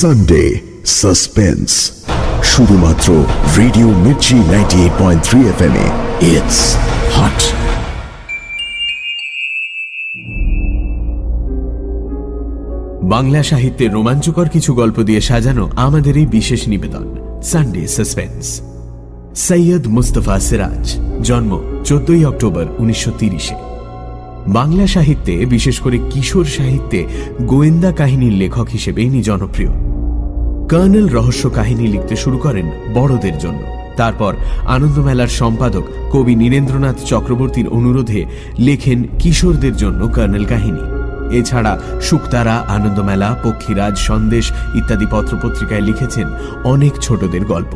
Sunday suspense শুধুমাত্র radio Mirchi ninety eight point three F M it's hot Bangla সাহিত্যের রোমাঞ্চকর কিছু গল্প দিয়ে সাজানো আমাদের এই বিশেষ নিবেদন সানডে সাসপেন্স সৈয়দ মুস্তফা সিরাজ, জন্ম চোদ্দই অক্টোবর উনিশশো তিরিশে। বাংলা সাহিত্যে, বিশেষ করে কিশোর সাহিত্যে, গোয়েন্দা কাহিনীর লেখক হিসেবে ইনি জনপ্রিয়। কর্নেল রহস্য কাহিনী লিখতে শুরু করেন বড়দের জন্য। তারপর আনন্দমেলার সম্পাদক কবি নীরেন্দ্রনাথ চক্রবর্তীর অনুরোধে লেখেন কিশোরদের জন্য কর্নেল কাহিনী। এছাড়া শুকতারা আনন্দমেলা, পক্ষীরাজ, সন্দেশ ইত্যাদি পত্রপত্রিকায় লিখেছেন অনেক ছোটদের গল্প।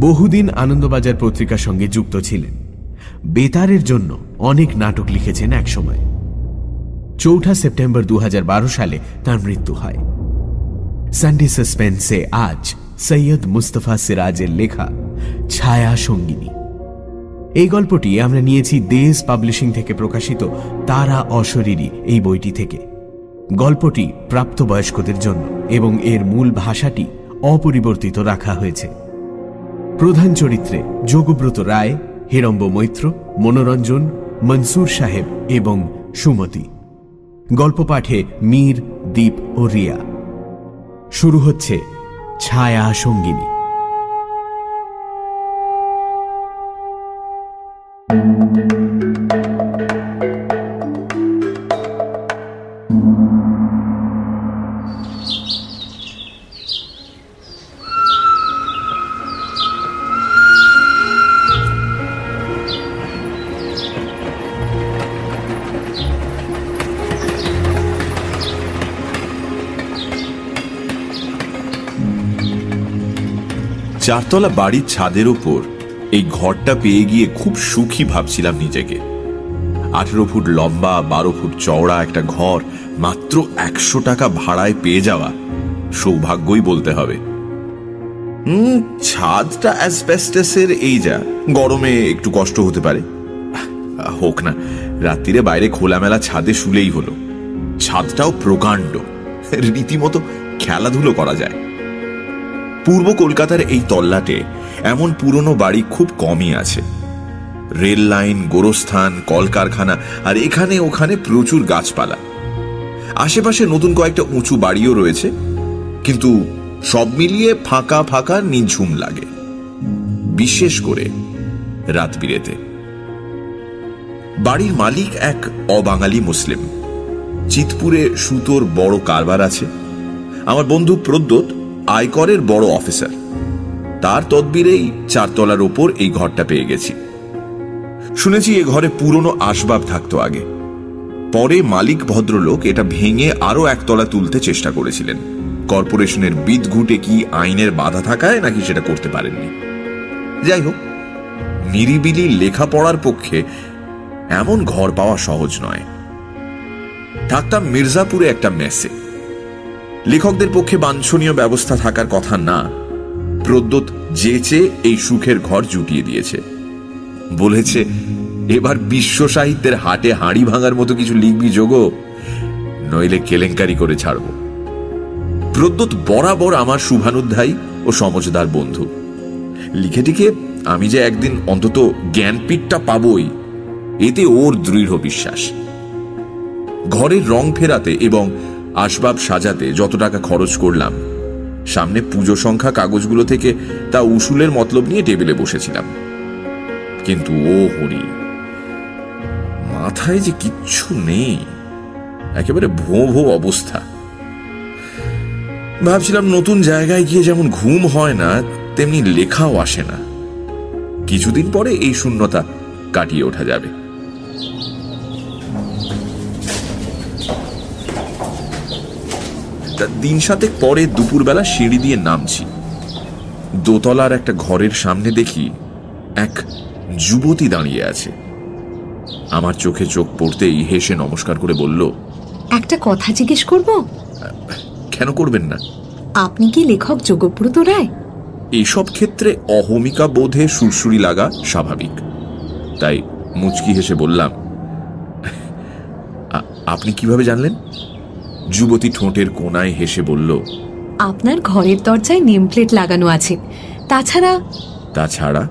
বহুদিন আনন্দবাজার পত্রিকার সঙ্গে যুক্ত ছিলেন। বেতারের জন্য অনেক নাটক লিখেছেন একসময়। চৌঠা সেপ্টেম্বর দু হাজার বারো সালে তার মৃত্যু হয়। সানডে সাসপেন্সে আজ সৈয়দ মুস্তফা সিরাজের লেখা ছায়া সঙ্গিনী। এই গল্পটি আমরা নিয়েছি দেশ পাবলিশিং থেকে প্রকাশিত তারা অশরীরী এই বইটি থেকে। গল্পটি প্রাপ্তবয়স্কদের জন্য এবং এর মূল ভাষাটি অপরিবর্তিত রাখা হয়েছে। প্রধান চরিত্রে যোগব্রত রায় হিরম্ব মৈত্র, মনোরঞ্জন, মনসুর সাহেব এবং সুমতি। গল্প পাঠে মীর, দীপ ও রিয়া। শুরু হচ্ছে ছায়া সঙ্গিনী। চারতলা বাড়ির ছাদের ওপর এই ঘরটা পেয়ে গিয়ে খুব সুখী ভাবছিলাম নিজেকে। আঠেরো ফুট লম্বা, বারো ফুট চওড়া একটা ঘর, মাত্র একশো টাকা ভাড়ায় পেয়ে যাওয়া। সৌভাগ্যই বলতে হবে। হুম, ছাদটা অ্যাসবেস্টাসের এই যা, গরমে একটু কষ্ট হতে পারে। হোক না, রাত্রিরে বাইরে খোলামেলা ছাদে শুলেই হলো। ছাদটাও প্রকাণ্ড। রীতিমতো খেলাধুলো করা যায়। পূর্ব কলকাতার এই তল্লাটে এমন পুরনো বাড়ি খুব কমই আছে। রেল লাইন, গোরস্থান, কলকারখানা আর এখানে ওখানে প্রচুর গাছপালা। আশেপাশে নতুন কয়েকটা উঁচু বাড়িও রয়েছে, কিন্তু সব মিলিয়ে ফাঁকা ফাঁকা নিঝুম লাগে। বিশেষ করে রাত বিরেতে। বাড়ির মালিক এক অবাঙালি মুসলিম। চিতপুরে সুতোর বড় কারবার আছে। আমার বন্ধু প্রদ্যোত আয়করের বড় অফিসার। তার তদবিরেই চারতলার ওপর এই ঘরটা পেয়ে গেছি। শুনেছি এ ঘরে পুরনো আসবাব থাকতো আগে। পরে মালিক ভদ্রলোক এটা ভেঙে আরও একতলা তুলতে চেষ্টা করেছিলেন। কর্পোরেশনের বিদ ঘুটে কি আইনের বাধা থাকায় নাকি সেটা করতে পারেননি। যাই হোক, নিরিবিলি লেখাপড়ার পক্ষে এমন ঘর পাওয়া সহজ নয়। থাকতাম মির্জাপুরে একটা মেসে। লেখকদের পক্ষে বাঞ্ছনীয় ব্যবস্থা থাকার কথা না। প্রদ্যোত যেচে এই সুখের ঘর জুটিয়ে দিয়েছে। বলেছে, এবার বিশ্ব সাহিত্যের হাটে হাঁড়ি ভাঙার মতো কিছু লিখবি যোগ, নইলে কেলেঙ্কারি করে ছাড়ব। প্রদ্যোত বরাবর আমার শুভানুধ্যায়ী ও সমঝদার বন্ধু। লিখে টিকে আমি যে একদিন অন্তত জ্ঞানপীঠটা পাবই, এতে ওর দৃঢ় বিশ্বাস। ঘরের রং ফেরাতে এবং আসবাব সাজাতে যত টাকা খরচ করলাম। সামনে পুজো সংখ্যা কাগজগুলো থেকে তা উসুলের মতলব নিয়ে টেবিলে বসেছিলাম। কিন্তু ও হরি, মাথায় যে কিচ্ছু নেই, একেবারে ভো ভো অবস্থা। ভাবছিলাম নতুন জায়গায় গিয়ে যেমন ঘুম হয় না, তেমনি লেখাও আসে না। কিছুদিন পরে এই শূন্যতা কাটিয়ে ওঠা যাবে। দিন সাতেক পরে দুপুরবেলা সিঁড়ি দিয়ে নামছি। দোতলার একটা ঘরের সামনে দেখি এক যুবতী দাঁড়িয়ে আছে। আমার চোখে চোখ পড়তেই হেসে নমস্কার করে বলল একটা কথা জিজ্ঞেস করব? কেন করবেন না? আপনি কি লেখক যোগব্রত রায়? এইসব ক্ষেত্রে অহমিকা বোধে সুরসুরি লাগা স্বাভাবিক। তাই মুচকি হেসে বললাম আপনি কীভাবে জানলেন? যুবতী ঠোঁটের কোনায় হেসে বলল আপনার ঘরের দরজায় নেম প্লেট লাগানো আছে। তাছাড়া তাছাড়া?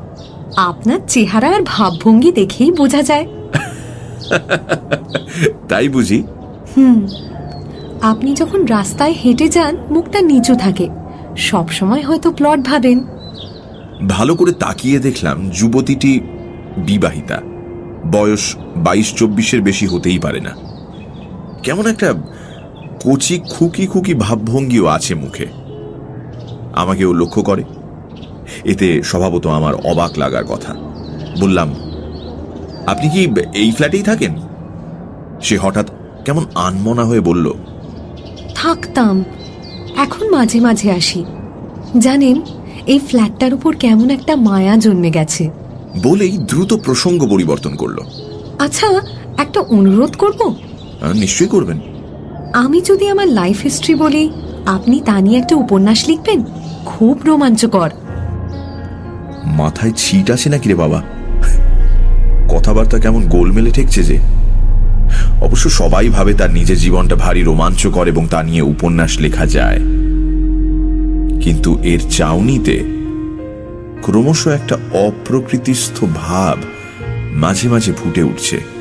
আপনার চেহারা আর ভাবভঙ্গি দেখেই বোঝা যায়। তাই বুঝি? হুম। আপনি যখন রাস্তায় হেঁটে যান মুখটা নিচু থাকে। সব সময় হয়তো প্লট ভাবেন। ভালো করে তাকিয়ে দেখলাম যুবতীটি বিবাহিতা। বয়স বাইশ চব্বিশের বেশি হতেই পারে না। কেমন একটা কচি খুকি খুকি ভাবভঙ্গিও আছে মুখে। আমাকেও লক্ষ্য করে। এতে স্বভাবত আমার অবাক লাগার কথা। বললাম আপনি কি এই ফ্ল্যাটেই থাকেন? সে হঠাৎ কেমন আনমনা হয়ে বলল থাকতাম। এখন মাঝে মাঝে আসি। জানেন এই ফ্ল্যাটটার উপর কেমন একটা মায়া জন্মে গেছে। বলেই দ্রুত প্রসঙ্গ পরিবর্তন করল। আচ্ছা একটা অনুরোধ করব? নিশ্চয়ই করবেন। আমি যদি আমার লাইফ হিস্ট্রি বলি, আপনি তা নিয়ে একটা উপন্যাস লিখবেন? খুব রোমাঞ্চকর। মাথায় ছিট আছে নাকি রে বাবা? কথাবার্তা কেমন গোলমেলে ঠেকছে যে? অবশ্য সবাই ভাবে তার নিজের জীবনটা ভারী রোমাঞ্চকর এবং তা নিয়ে উপন্যাস লেখা যায়। কিন্তু এর চাউনিতে ক্রমশ একটা অপ্রকৃতিস্থ ভাব মাঝে মাঝে ফুটে উঠছে।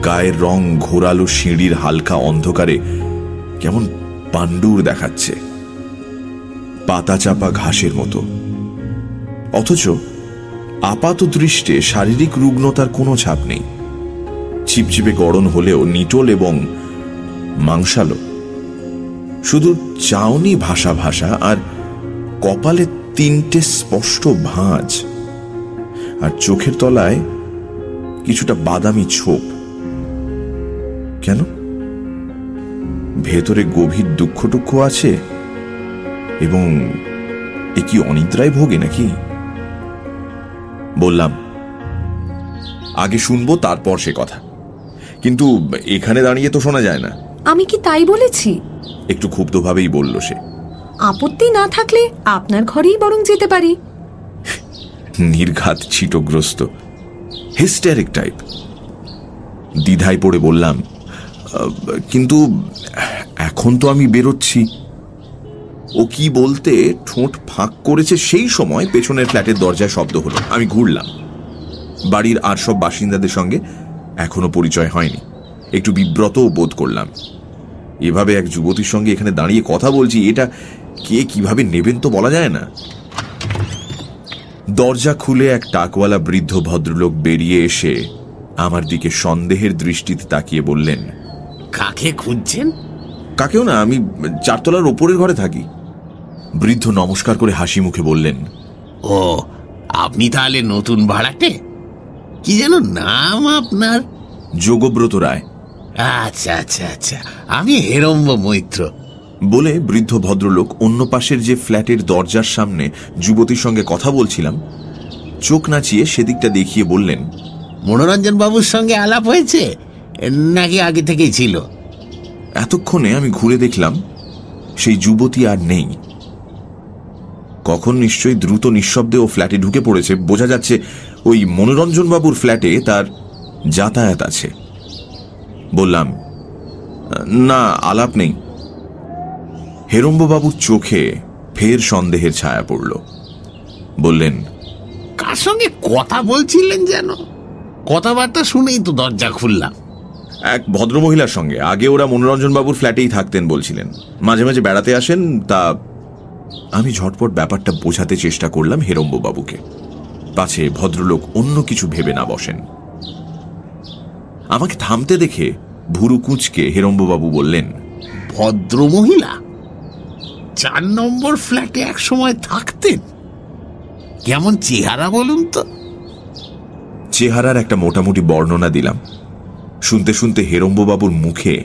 গায়ের রং ঘোরালো সিঁড়ির হালকা অন্ধকারে, কেমন পাণ্ডুর দেখাচ্ছে। পাতা চাপা ঘাসের মতো। অথচ আপাত দৃষ্টে শারীরিক রুগ্নতার কোনো ছাপ নেই। চিপচিপে গড়ন হলেও নিটোল এবং মাংসালো। শুধু চাউনি ভাষা ভাষা আর কপালে তিনটে স্পষ্ট ভাঁজ। আর চোখের তলায় কিছুটা বাদামি ছোপ। কেন? ভেতরে গভীর দুঃখ টুক্ষ আছে এবং এ কি অনিদ্রায় ভোগে নাকি? বললাম আগে শুনব তারপর সে কথা। কিন্তু এখানে দাঁড়িয়ে তো শোনা যায় না। আমি কি তাই বলেছি? একটু ক্ষুব্ধভাবেই বলল সে। আপত্তি না থাকলে আপনার ঘরেই বরং যেতে পারি। নির্ঘাত ছিটগ্রস্ত হিস্টেরিক টাইপ দ্বিধায় পড়ে বললাম "আহ, কিন্তু এখন তো আমি বেরোচ্ছি। ও কি বলতে ঠোঁট ফাঁক করেছে সেই সময় পেছনের ফ্ল্যাটের দরজায় শব্দ হলো। আমি ঘুরলাম। বাড়ির আর সব বাসিন্দাদের সঙ্গে এখনও পরিচয় হয়নি। একটু বিব্রতও বোধ করলাম। এভাবে এক যুবতীর সঙ্গে এখানে দাঁড়িয়ে কথা বলছি, এটা কে কীভাবে নেবেন তো বলা যায় না। দরজা খুলে এক টাকওয়ালা বৃদ্ধ ভদ্রলোক বেরিয়ে এসে আমার দিকে সন্দেহের দৃষ্টিতে তাকিয়ে বললেন কাকে খুঁজছেন? কাকেও না আমি চারতলার ওপরের ঘরে থাকি। বৃদ্ধ নমস্কার করে হাসি মুখে বললেন ও আপনি তাহলে নতুন ভাড়াটে? কি যেন নাম আপনার? যোগব্রত রায়। আচ্ছা আচ্ছা আচ্ছা আমি হেরম্ব মৈত্র। বলে বৃদ্ধ ভদ্রলোক অন্য পাশের যে ফ্ল্যাটের দরজার সামনে যুবতীর সঙ্গে কথা বলছিলাম চোখ নাচিয়ে সেদিকটা দেখিয়ে বললেন মনোরঞ্জন বাবুর সঙ্গে আলাপ হয়েছে? নাকি আগে থেকেই ছিল? এতক্ষণে আমি ঘুরে দেখলাম সেই যুবতী আর নেই। কখন নিশ্চয়ই দ্রুত নিঃশব্দে ও ফ্ল্যাটে ঢুকে পড়েছে বোঝা যাচ্ছে ওই মনোরঞ্জন বাবুর ফ্ল্যাটে তার যাতায়াত আছে। বললাম না আলাপ নেই। হেরম্ববাবুর চোখে ফের সন্দেহের ছায়া পড়ল। বললেন কার সঙ্গে কথা বলছিলেন যেন? কথাবার্তা শুনেই তো দরজা খুললাম। এক ভদ্রমহিলার সঙ্গে। আগে ওরা মনোরঞ্জন বাবুর ফ্ল্যাটেই থাকতেন বলছিলেন। মাঝে মাঝে বেড়াতে আসেন তা আমি ঝটপট ব্যাপারটা বোঝাতে চেষ্টা করলাম হেরম্ব বাবুকে পাছে ভদ্রলোক অন্য কিছু ভেবে না বসেন। আমাকে থামতে দেখে ভুরু কুঁচকে হেরম্ববাবু বললেন ভদ্র মহিলা চার নম্বর ফ্ল্যাটে এক সময় থাকতেন? কেমন চেহারা বলুন তো। চেহারার একটা মোটামুটি বর্ণনা দিলাম। শুনতে শুনতে হেরম্ববাবুর মুখে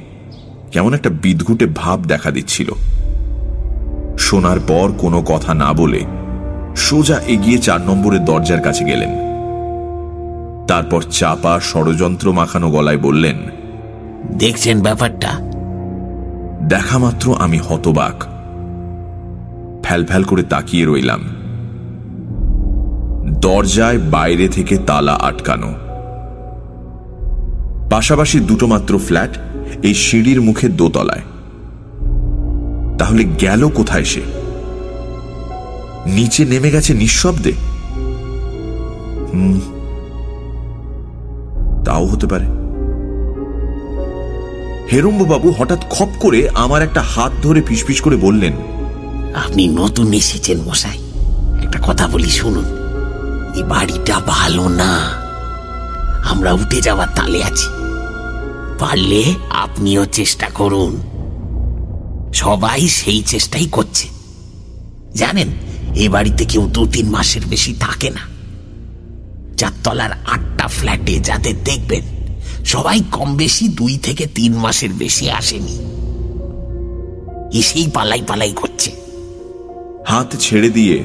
কেমন একটা বিদঘুটে ভাব দেখা দিচ্ছিল। শোনার পর কোনো কথা না বলে সোজা এগিয়ে চার নম্বরের দরজার কাছে গেলেন। তারপর চাপা ষড়যন্ত্র মাখানো গলায় বললেন দেখছেন ব্যাপারটা? দেখা মাত্র আমি হতবাক। ফ্যাল ফ্যাল করে তাকিয়ে রইলাম। দরজায় বাইরে থেকে তালা আটকানো। পাশাপাশি দুটো মাত্র ফ্ল্যাট এই সিঁড়ির মুখে দোতলায়। তাহলে গেল কোথায় সে? নিচে নেমে গেছে নিঃশব্দে? তাও হতে পারে। হেরম্ববাবু হঠাৎ খপ করে আমার একটা হাত ধরে ফিসফিস করে বললেন, আপনি নতুন এসেছেন মশাই। একটা কথা বলি শুনুন। এই বাড়িটা ভালো না। আমরা উঠে যাওয়ার তালে আছি। পারলে আপনিও চেষ্টা করুন। সবাই সেই চেষ্টাই করছে। জানেন, এ বাড়িতে কেউ দু তিন মাসের বেশি থাকে না। চারতলার আটটা ফ্ল্যাটে যাদের দেখবেন, সবাই কম বেশি দুই থেকে তিন মাসের বেশি আসেনি। এসেই পালাই পালাই করছে। হাত ছেড়ে দিয়ে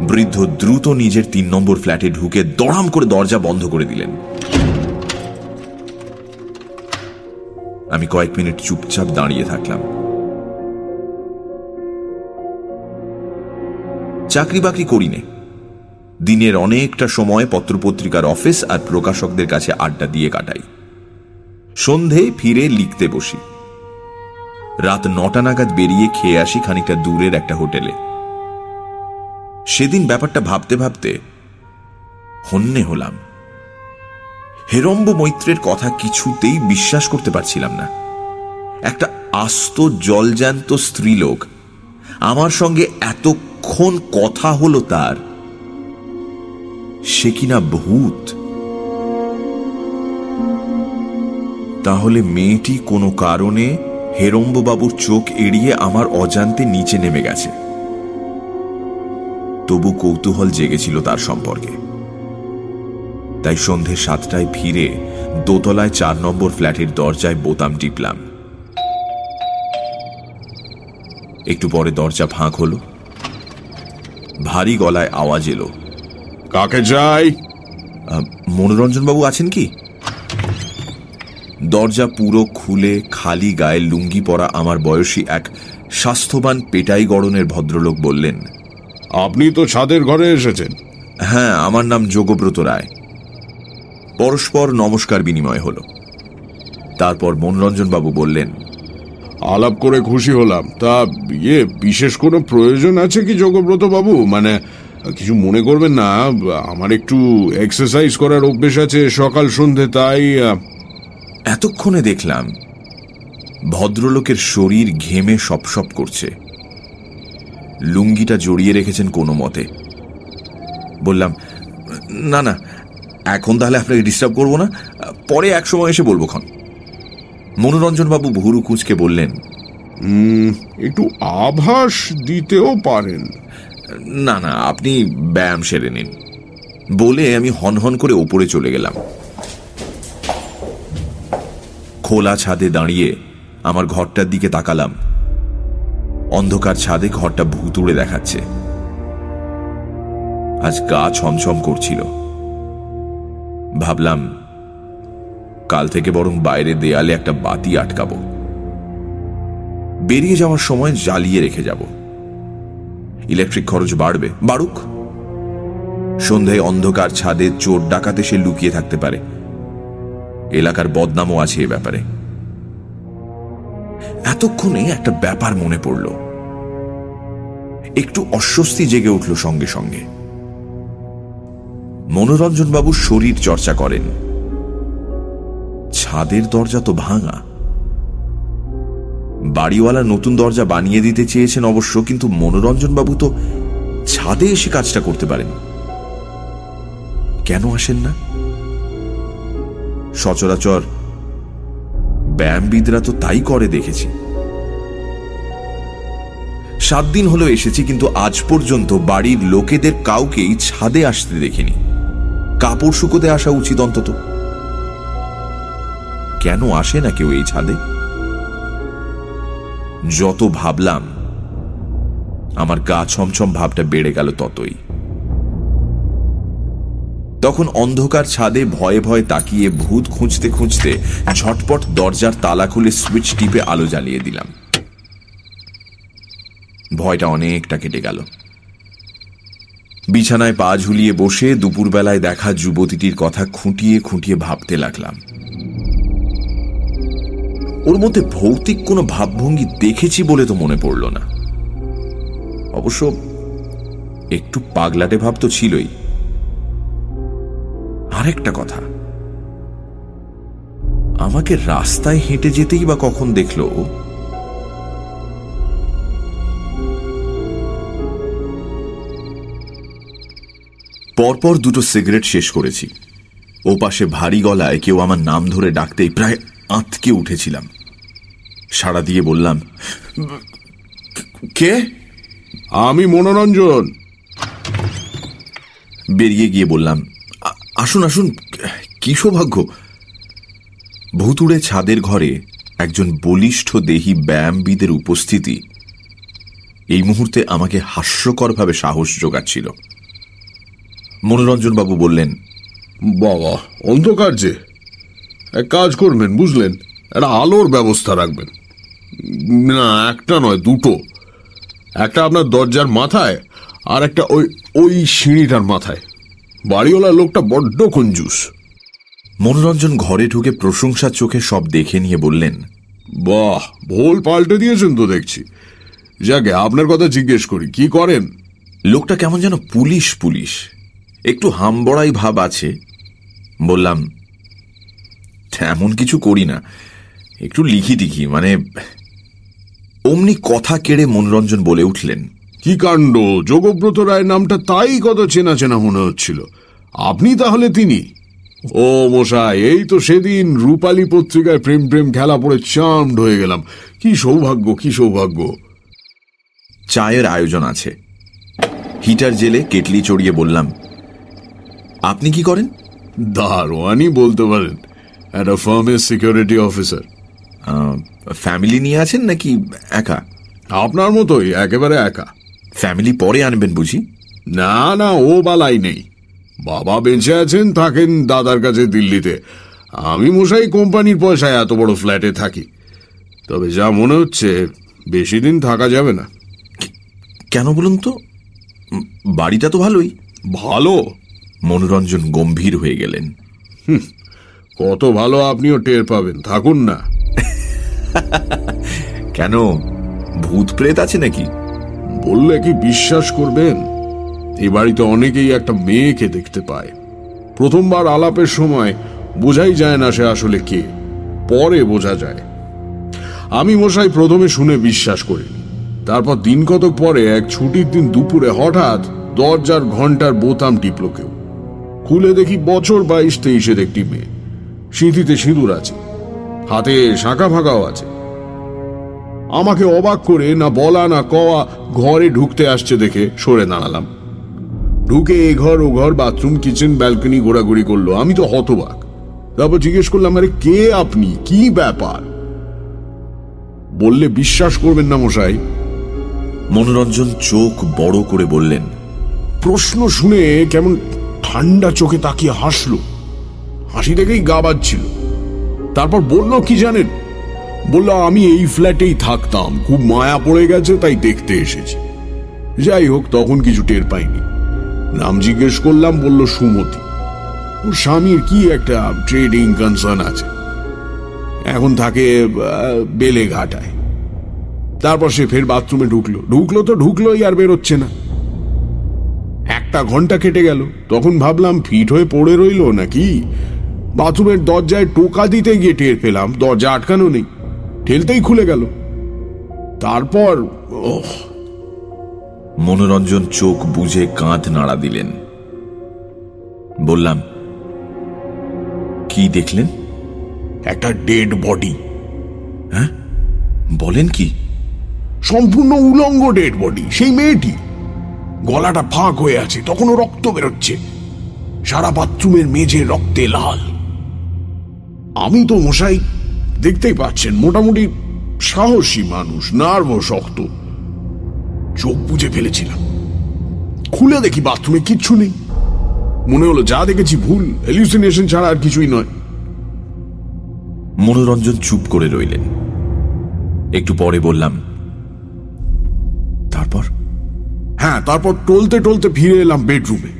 বৃদ্ধ দ্রুত নিজের তিন নম্বর ফ্ল্যাটে ঢুকে দড়াম করে দরজা বন্ধ করে দিলেন। আমি কয়েক মিনিট চুপচাপ দাঁড়িয়ে থাকলাম। চাকরি বাকরি করি নে দিনের অনেকটা সময় পত্রপত্রিকার অফিস আর প্রকাশকদের কাছে আড্ডা দিয়ে কাটাই। সন্ধে ফিরে লিখতে বসি। রাত নটা নাগাদ বেরিয়ে খেয়ে আসি খানিকটা দূরের একটা হোটেলে। সেদিন ব্যাপারটা ভাবতে ভাবতে হন্যে হলাম। হেরম্ব মৈত্রের কথা কিছুতেই বিশ্বাস করতে পারছিলাম না। একটা আস্ত জলজান্ত স্ত্রীলোক আমার সঙ্গে এতক্ষণ কথা হলো তার। সে কিনা ভূত? তাহলে মেয়েটি কোনো কারণে হেরম্ববাবুর চোখ এড়িয়ে আমার অজান্তে নিচে নেমে গেছে। তবু কৌতূহল জেগেছিল তার সম্পর্কে। তাই সন্ধে সাতটায় ফিরে দোতলায় চার নম্বর ফ্ল্যাটের দরজায় বোতাম টিপলাম। একটু পরে দরজা ফাঁক হলো। ভারী গলায় আওয়াজ এলো। কাকে চাই? মনোরঞ্জন বাবু আছেন কি? দরজা পুরো খুলে খালি গায়ে লুঙ্গি পরা আমার বয়সী এক স্বাস্থ্যবান পেটাই গড়নের ভদ্রলোক বললেন আপনি তো ছাদের ঘরে এসেছেন। হ্যাঁ আমার নাম যোগব্রত রায়। পরস্পর নমস্কার বিনিময় হল। তারপর মনোরঞ্জন বাবু বললেন আলাপ করে খুশি হলাম। তা ইয়ে বিশেষ কোনো প্রয়োজন আছে কি যোগব্রত বাবু মানে কিছু মনে করবেন না আমার একটু এক্সারসাইজ করার অভ্যেস আছে সকাল সন্ধে তাই এতক্ষণে দেখলাম ভদ্রলোকের শরীর ঘেমে সপসপ করছে। লুঙ্গিটা জড়িয়ে রেখেছেন কোনো মতে। বললাম না না এখন তাহলে আপনাকে ডিস্টার্ব করব না। পরে এক সময় এসে বলব ক্ষণ। মনোরঞ্জনবাবু ভুরু কুচকে বললেন একটু আভাস দিতেও পারেন। না না আপনি ব্যায়াম সেরে নিন। বলে আমি হনহন করে ওপরে চলে গেলাম। খোলা ছাদে দাঁড়িয়ে আমার ঘরটার দিকে তাকালাম। অন্ধকার ছাদে ঘরটা ভুতুড়ে দেখাচ্ছে। আজ গা ছমছম করছিল। ভাবলাম, কাল থেকে বরং বাইরে দেয়ালে একটা বাতি আটকাবো। বেরিয়ে যাওয়ার সময় জ্বালিয়ে রেখে যাব। ইলেকট্রিক খরচ বাড়বে। বাড়ুক সন্ধ্যায় অন্ধকার ছাদে চোর ডাকাতে সে লুকিয়ে থাকতে পারে। এলাকার বদনামও আছে এ ব্যাপারে। এতক্ষণে একটা ব্যাপার মনে পড়ল। একটু অস্বস্তি জেগে উঠল সঙ্গে সঙ্গে। মনোরঞ্জনবাবু শরীর চর্চা করেন। ছাদের দরজা তো ভাঙা। বাড়িওয়ালা নতুন দরজা বানিয়ে দিতে চেয়েছেন অবশ্য, কিন্তু মনোরঞ্জনবাবু তো ছাদে এসে কাজটা করতে পারেন। কেন আসেন না? সচরাচর ব্যায়ামবিদরা তো তাই করে দেখেছি। সাত দিন হলো এসেছি, কিন্তু আজ পর্যন্ত বাড়ির লোকেদের কাউকেই ছাদে আসতে দেখিনি। কাপড় শুকোতে আসা উচিত অন্তত। কেন আসে না কেউ এই ছাদে? যত ভাবলাম, আমার গা ছমছম ভাবটা বেড়ে গেল ততই। তখন অন্ধকার ছাদে ভয়ে ভয়ে তাকিয়ে ভূত খুঁজতে খুঁজতে ঝটপট দরজার তালা খুলে সুইচ টিপে আলো জ্বালিয়ে দিলাম। ভয়টা অনেকটা কেটে গেল। বিছানায় পা ঝুলিয়ে বসে দুপুরবেলায় দেখা যুবতীটির কথা খুঁটিয়ে খুঁটিয়ে ভাবতে লাগলাম। ওর মধ্যে ভৌতিক কোনো ভাবভঙ্গি দেখেছি বলে তো মনে পড়ল না। অবশ্য একটু পাগলাটে ভাব তো ছিলই। আরেকটা কথা। আমাকে রাস্তায় হেঁটে যেতেই বা কখন দেখল পরপর দুটো সিগারেট শেষ করেছি। ও পাশে ভারী গলায় কেউ আমার নাম ধরে ডাকতেই প্রায় আঁতকে উঠেছিলাম। সাড়া দিয়ে বললাম কে? আমি মনোরঞ্জন। বেরিয়ে গিয়ে বললাম আসুন আসুন কি সৌভাগ্য? ভুতুড়ে ছাদের ঘরে একজন বলিষ্ঠ দেহি ব্যায়ামবিদের উপস্থিতি এই মুহূর্তে আমাকে হাস্যকরভাবে সাহস যোগাচ্ছিল। মনোরঞ্জনবাবু বললেন বাবা অন্ধকার যে। এক কাজ করবেন বুঝলেন? একটা আলোর ব্যবস্থা রাখবেন। না একটা নয় দুটো। একটা আপনার দরজার মাথায় আর একটা ওই ওই সিঁড়িটার মাথায়। বাড়িওয়ালা লোকটা বড্ড কঞ্জুস। মনোরঞ্জন ঘরে ঢুকে প্রশংসার চোখে সব দেখে নিয়ে বললেন বাহ ভোল পাল্টে দিয়েছেন তো দেখছি। যাকে আপনার কথা জিজ্ঞেস করি কি করেন? লোকটা কেমন যেন পুলিশ পুলিশ। একটু হামবড়াই ভাব আছে। বললাম তেমন কিছু করি না। একটু লিখি টিখি মানে অমনি কথা কেড়ে মনোরঞ্জন বলে উঠলেন কি কাণ্ড? যোগব্রত রায় নামটা তাই কত চেনা চেনা মনে হচ্ছিল। আপনি তাহলে তিনি? ও মশাই এই তো সেদিন রূপালী পত্রিকায় প্রেম প্রেম খেলা পড়ে চামড হয়ে গেলাম। কি সৌভাগ্য কি সৌভাগ্য! চায়ের আয়োজন আছে। হিটার জেলে কেটলি চড়িয়ে বললাম আপনি কি করেন? দারোয়ানি বলতে পারেন। একটা ফার্মের সিকিউরিটি অফিসার ফ্যামিলি নিয়ে আছেন নাকি একা? আপনার মতোই একেবারে একা। ফ্যামিলি পরে আনবেন বুঝি? না না ও বালাই নেই। বাবা বেঁচে আছেন থাকেন দাদার কাছে দিল্লিতে। আমি মশাই কোম্পানির পয়সায় এত বড় ফ্ল্যাটে থাকি। তবে যা মনে হচ্ছে বেশি দিন থাকা যাবে না। কেন বলুন তো? বাড়িটা তো ভালোই। ভালো। মনোরঞ্জন গম্ভীর হয়ে গেলেন। কত ভালো আপনিও টের পাবেন থাকুন না। কেন? ভূত প্রেত আছে নাকি? বললে কি বিশ্বাস করবেন? এই বাড়িতে অনেকেই একটা মেয়েকে দেখতে পায়। প্রথমবার আলাপের সময় বোঝাই যায় না সে আসলে কে পরে বোঝা যায়। আমি মশাই প্রথমে শুনে বিশ্বাস করিনি। তারপর দিন কতক পরে এক ছুটির দিন দুপুরে হঠাৎ দরজার ঘণ্টার বোতাম টিপল কেউ। খুলে দেখি বছর বাইশ তেইশের একটি মেয়ে। সিঁথিতে সিঁদুর আছে হাতে শাঁখা ফাঁকাও আছে। আমাকে অবাক করে না বলা না কওয়া ঘরে ঢুকতে আসছে দেখে সরে দাঁড়ালাম। ঢুকে এ ঘর ও ঘর বাথরুম কিচেন ব্যালকনি ঘোরাঘুরি করল। আমি তো হতবাক। তারপর জিজ্ঞেস করলাম আরে কে আপনি? কি ব্যাপার? বললে বিশ্বাস করবেন না মশাই। মনোরঞ্জন চোখ বড় করে বললেন প্রশ্ন শুনে কেমন ঠান্ডা চোখে তাকিয়ে হাসলো। হাসি দেখেই গা বাজছিল। তারপর বলল, কি জানেন? বলল, আমি এই ফ্ল্যাটেই থাকতাম। খুব মায়া পড়ে গেছে, তাই দেখতে এসেছি। যাই হোক, তখন কিছু টের পাইনি। নাম জিজ্ঞেস করলাম, বলল, সুমতি। ওর স্বামীর কি একটা ট্রেডিং কনসার্ন আছে? এখন থাকে বেলে ঘাটায় তারপর সে ফের বাথরুমে ঢুকলো। ঢুকলো তো ঢুকলোই, আর বেরোচ্ছে না। একটা ঘণ্টা কেটে গেল। তখন ভাবলাম ফিট হয়ে পড়ে রইল নাকি? বাথরুমের দরজায় টোকা দিতে গিয়ে টের পেলাম দরজা আটকানো নেই। ঠেলতেই খুলে গেল। তারপর মনোরঞ্জন চোখ বুঝে কাঁধ নাড়া দিলেন। বললাম কি দেখলেন? একটা ডেড বডি। হ্যাঁ? বলেন কি? সম্পূর্ণ উলঙ্গ ডেড বডি সেই মেয়েটি। গলাটা ফাঁক হয়ে আছে, তখনও রক্ত বেরোচ্ছে। সারা বাথরুমের মেঝে রক্তে লাল। আমি তো মশাই, দেখতেই পাচ্ছেন, মোটামুটি সাহসী মানুষ, নার্ভ শক্ত। চোখ বুঝে ফেলেছিলাম। খুলে দেখি বাথরুমে কিচ্ছু নেই। মনে হলো যা দেখেছি ভুল এলিউসিনেশন ছাড়া আর কিছুই নয়। মনোরঞ্জন চুপ করে রইলেন। একটু পরে বললাম হ্যাঁ তারপর টলতে টলতে ফিরে এলাম বেডরুমে।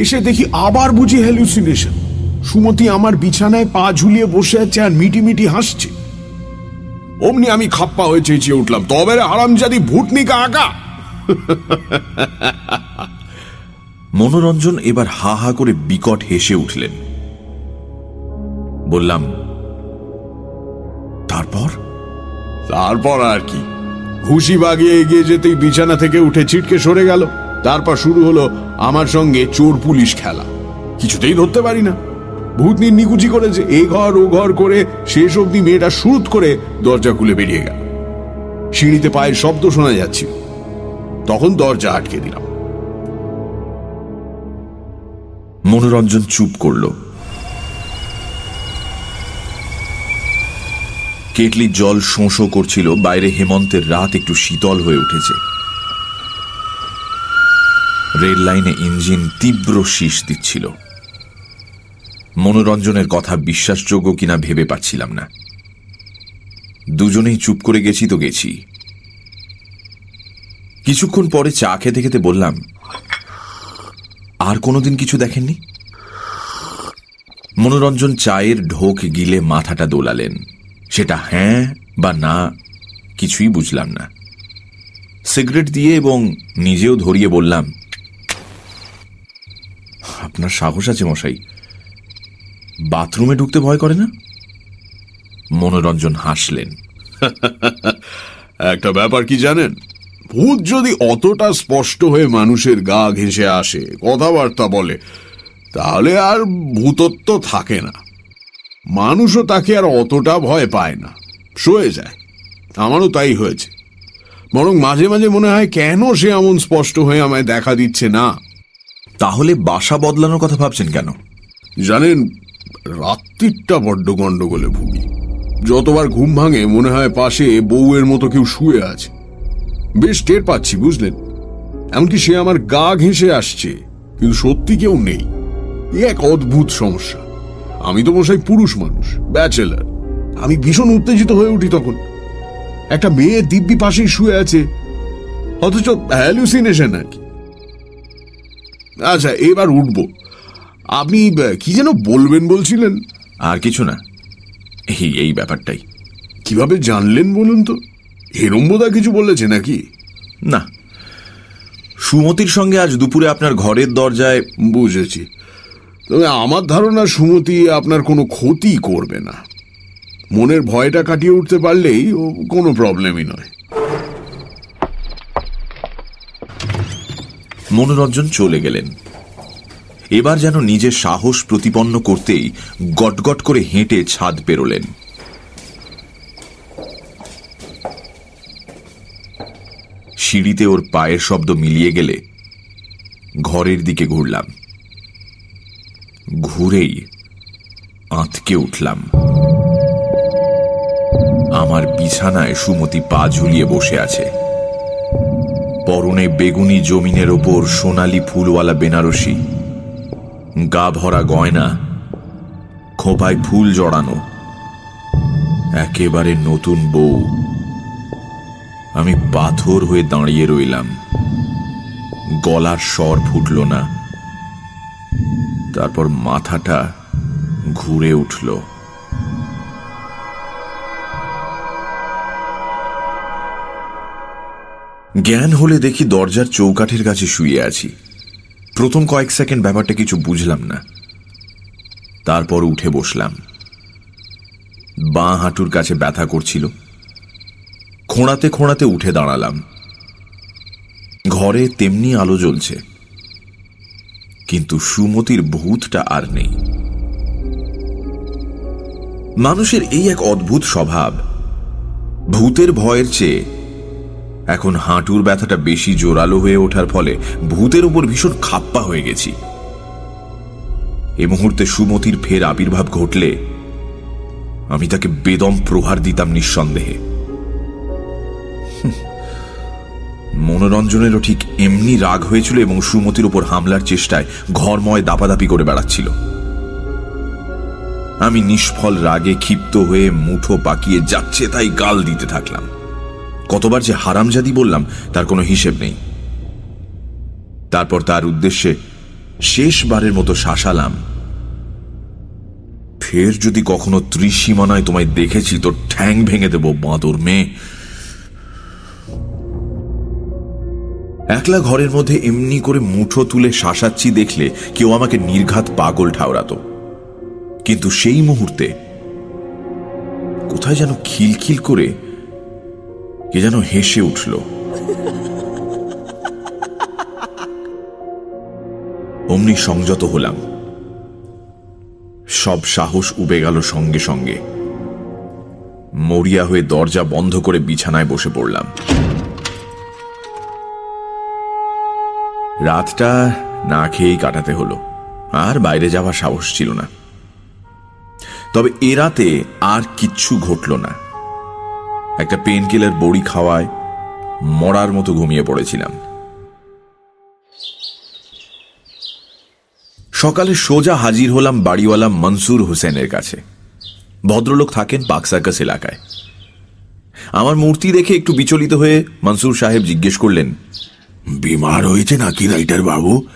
এসে দেখি আবার বুঝি হ্যালুসিনেশন সুমতি আমার বিছানায় পা ঝুলিয়ে বসে আছে আর মিটি মিটি হাসছে। অমনি আমি খাপ্পা হয়ে চেঁচিয়ে উঠলাম তবে রে হারামজাদি ভুটনিকা আঁকা? মনোরঞ্জন এবার হা হা করে বিকট হেসে উঠলেন। বললাম তারপর? তারপর আর কি? ঘুষি বাগিয়ে এগিয়ে যেতেই বিছানা থেকে উঠে ছিটকে সরে গেল। তারপর শুরু হলো আমার সঙ্গে চোর পুলিশ খেলা। কিছুতেই ধরতে পারি না। ভূতনির নিকুচি করেছে এ ঘর, ও ঘর করে শেষ অবধি মেয়েটা সুরুত করে দরজা খুলে বেরিয়ে গেল। সিঁড়িতে পায়ের শব্দ শোনা যাচ্ছিল। তখন দরজা আটকে দিলাম। মনোরঞ্জন চুপ করল। কেটলির জল শোঁ করছিল, বাইরে হেমন্তের রাত একটু শীতল হয়ে উঠেছে। রেল লাইনে ইঞ্জিন তীব্র শীষ দিচ্ছিল। মনোরঞ্জনের কথা বিশ্বাসযোগ্য কিনা ভেবে পাচ্ছিলাম না। দুজনেই চুপ করে গেছি তো গেছি। কিছুক্ষণ পরে চা খেতে খেতে বললাম, আর কোনোদিন কিছু দেখেননি? মনোরঞ্জন চায়ের ঢোক গিলে মাথাটা দোলালেন। সেটা হ্যাঁ বা না, কিছুই বুঝলাম না। সিগারেট দিয়ে এবং নিজেও ধরিয়ে বললাম, আপনার সাহস আছে মশাই। বাথরুমে ঢুকতে ভয় করে না? মনোরঞ্জন হাসলেন। একটা ব্যাপার কি জানেন? ভূত যদি অতটা স্পষ্ট হয়ে মানুষের গা ঘেঁষে আসে, কথাবার্তা বলে, তাহলে আর ভূতত্ব থাকে না। মানুষও তাকে আর অতটা ভয় পায় না। সয়ে যায়। আমারও তাই হয়েছে। বরং মাঝে মাঝে মনে হয় কেন সে এমন স্পষ্ট হয়ে আমায় দেখা দিচ্ছে না? তাহলে বাসা বদলানোর কথা ভাবছেন কেন? জানেন রাত্রিটা বড্ড গন্ডগোলে ভুগি। যতবার ঘুম ভাঙে মনে হয় পাশে বউয়ের মতো কেউ শুয়ে আছে। বেশ টের পাচ্ছি বুঝলেন? এমনকি সে আমার গা ঘেঁষে আসছে কিন্তু সত্যি কেউ নেই। এক অদ্ভুত সমস্যা। আমি তো মশাই পুরুষ মানুষ ব্যাচেলার। আমি ভীষণ উত্তেজিত হয়ে উঠি তখন। একটা মেয়ে দিব্যি পাশেই শুয়ে আছে অথচ হ্যালুসিনেশন আর কি। আচ্ছা এবার উঠবো। আপনি কি যেন বলবেন বলছিলেন? আর কিছু না। এই এই ব্যাপারটাই। কীভাবে জানলেন বলুন তো? হেরম্বদা কিছু বলেছে নাকি? না। সুমতির সঙ্গে আজ দুপুরে আপনার ঘরের দরজায় বুঝেছি। তবে আমার ধারণা সুমতি আপনার কোনো ক্ষতি করবে না। মনের ভয়টা কাটিয়ে উঠতে পারলেই ও কোনো প্রবলেমই নয়। মনোরঞ্জন চলে গেলেন। এবার যেন নিজের সাহস প্রতিপন্ন করতেই গটগট করে হেঁটে ছাদ পেরোলেন। সিঁড়িতে ওর পায়ের শব্দ মিলিয়ে গেলে ঘরের দিকে ঘুরলাম। ঘুরেই আঁতকে উঠলাম। আমার বিছানায় সুমতি পা ঝুলিয়ে বসে আছে। পরনে বেগুনি জমিনের ওপর সোনালি ফুলওয়ালা বেনারসি, গা ভরা গয়না, খোপায় ফুল জড়ানো, একেবারে নতুন বউ। আমি পাথর হয়ে দাঁড়িয়ে রইলাম। গলার স্বর ফুটল না। তারপর মাথাটা ঘুরে উঠল। জ্ঞান হলে দেখি দরজার চৌকাঠের কাছে শুয়ে আছি। প্রথম কয়েক সেকেন্ড ব্যাপারটা কিছু বুঝলাম না। তারপর উঠে বসলাম। বাঁ হাঁটুর কাছে ব্যথা করছিল। খোঁড়াতে খোঁড়াতে উঠে দাঁড়ালাম। ঘরে তেমনি আলো জ্বলছে। কিন্তু সুমতির ভূতটা আর নেই। মানুষের এই এক অদ্ভুত স্বভাব, ভূতের ভয়ের চেয়ে এখন হাঁটুর ব্যথাটা বেশি জোরালো হয়ে ওঠার ফলে ভূতের উপর ভীষণ খাপ্পা হয়ে গেছি। এ মুহূর্তে সুমতির ফের আবির্ভাব ঘটলে আমি তাকে বেদম প্রহার দিতাম নিঃসন্দেহে। মনোরঞ্জনেরও ঠিক এমনি রাগ হয়েছিল এবং সুমতির উপর হামলার চেষ্টায় ঘরময় দাপাদাপি করে বেড়াচ্ছিল। আমি নিষ্ফল রাগে ক্ষিপ্ত হয়ে মুঠো পাকিয়ে যাচ্ছে তাই গাল দিতে থাকলাম। কতবার যে হারামজাদি বললাম, তার কোনো হিসেব নেই। তারপর তার উদ্দেশ্যে শেষবারের মতো শাসালাম, ফের যদি কখনো ত্রিসীমানায় তোমায় দেখেছি, তোর ঠ্যাং ভেঙে দেব, বাঁদর মেয়ে। একলা ঘরের মধ্যে এমনি করে মুঠো তুলে শাসাচ্ছি দেখলে কেউ আমাকে নির্ঘাত পাগল ঠাওরাত। কিন্তু সেই মুহূর্তে কোথায় যেন খিলখিল করে কে যেন হেসে উঠল। অমনি সংযত হলাম। সব সাহস উবে গেল সঙ্গে সঙ্গে। মরিয়া হয়ে দরজা বন্ধ করে বিছানায় বসে পড়লাম। রাতটা না খেয়েই কাটাতে হলো। আর বাইরে যাওয়ার সাহস ছিল না। তবে এ রাতে আর কিচ্ছু ঘটল না। একটা পেন কিলার বড়ি খাওয়ায় মরার মতো ঘুমিয়ে পড়েছিলাম। সকালে সোজা হাজির হলাম বাড়িওয়ালা মনসুর হোসেনের কাছে। ভদ্রলোক থাকেন পাক সার্কাস এলাকায়। আমার মূর্তি দেখে একটু বিচলিত হয়ে মনসুর সাহেব জিজ্ঞেস করলেন বিমার হয়েছে নাকি রাইটার বাবু?